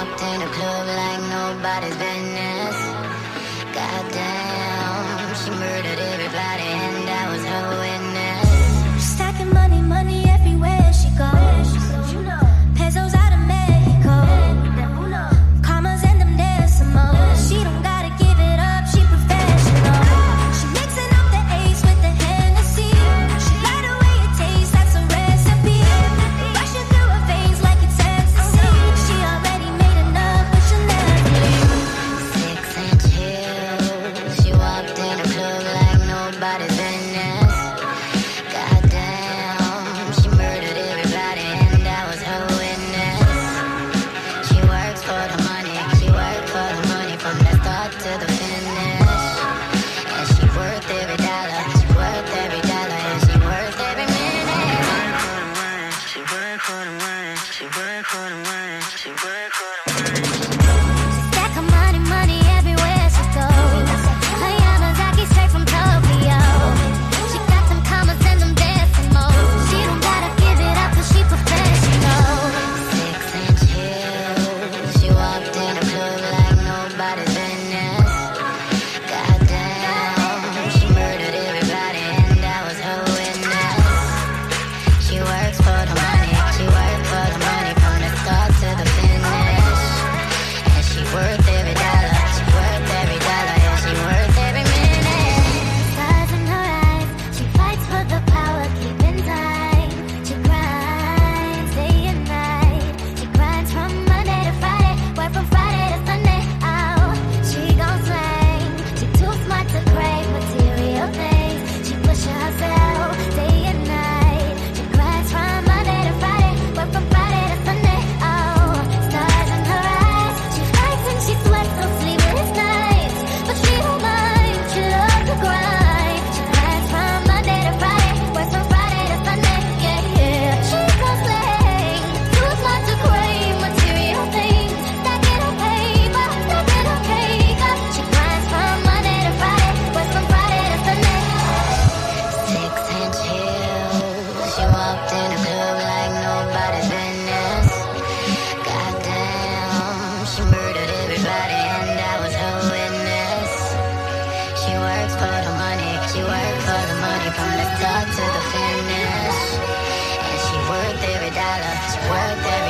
Popped in a club like nobody's business. Goddamn. The worth every